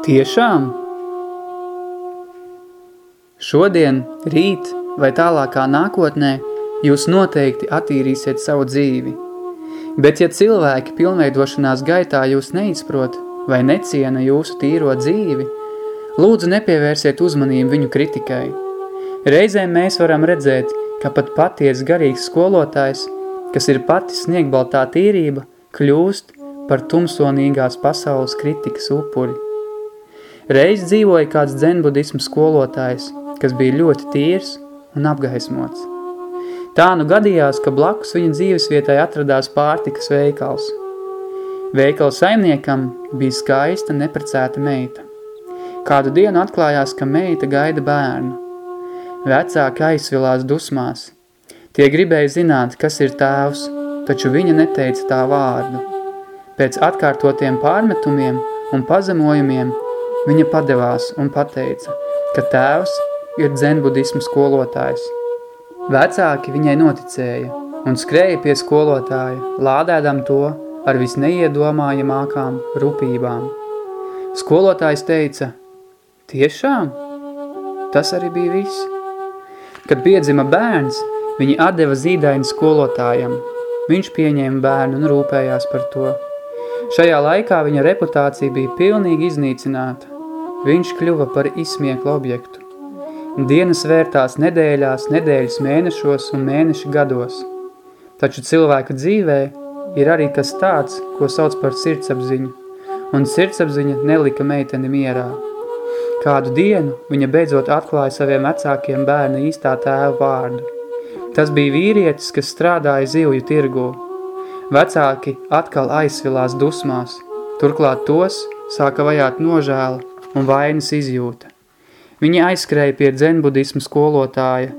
Tiešām? Šodien, rīt vai tālākā nākotnē jūs noteikti attīrīsiet savu dzīvi. Bet ja cilvēki pilnveidošanās gaitā jūs neizprot vai neciena jūsu tīro dzīvi, lūdzu nepievērsiet uzmanību viņu kritikai. Reizēm mēs varam redzēt, ka pat paties garīgs skolotājs, kas ir pati sniegbaltā tīrība, kļūst par tumsonīgās pasaules kritikas upuri. Reiz dzīvoja kāds dzenbudismu skolotājs, kas bija ļoti tīrs un apgaismots. Tā nu gadījās, ka blakus viņa dzīvesvietai atradās pārtikas veikals. Veikala saimniekam bija skaista neprecēta meita. Kādu dienu atklājās, ka meita gaida bērnu. Vecāki aizvilās dusmās. Tie gribēja zināt, kas ir tēvs, taču viņa neteica tā vārdu. Pēc atkārtotiem pārmetumiem un pazemojumiem viņa padevās un pateica, ka tēvs ir dzenbudismu skolotājs. Vecāki viņai noticēja un skrēja pie skolotāja, lādēdam to ar visneiedomājamākām rupībām. Skolotājs teica, tiešām? Tas arī bija viss. Kad piedzima bērns, viņi atdeva zīdaini skolotājam. Viņš pieņēma bērnu un rūpējās par to. Šajā laikā viņa reputācija bija pilnīgi iznīcināta. Viņš kļuva par izsmieklu objektu. Dienas vērtās nedēļās, nedēļas mēnešos un mēneši gados. Taču cilvēka dzīvē ir arī kas tāds, ko sauc par sirdsapziņu, un sirdsapziņa nelika meiteni mierā. Kādu dienu viņa beidzot atklāja saviem vecākiem bērna īstā tēva vārdu. Tas bija vīrietis, kas strādāja zivju tirgū. Vecāki atkal aizsvilās dusmās, turklāt tos sāka vajāt nožēla un vainas izjūta. Viņa aizskrēja pie dzenbudismu skolotāja,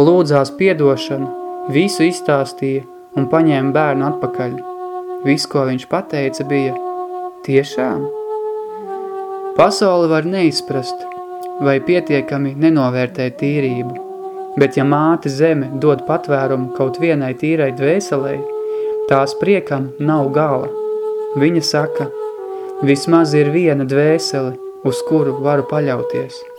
lūdzās piedošanu, visu izstāstīja un paņēma bērnu atpakaļ. Viss, ko viņš pateica, bija tiešām. Pasauli var neizprast vai pietiekami nenovērtēt tīrību, bet ja māte zeme dod patvērumu kaut vienai tīrai dvēselei, tās priekam nav gala. Viņa saka, vismaz ir viena dvēsele, uz kuru varu paļauties –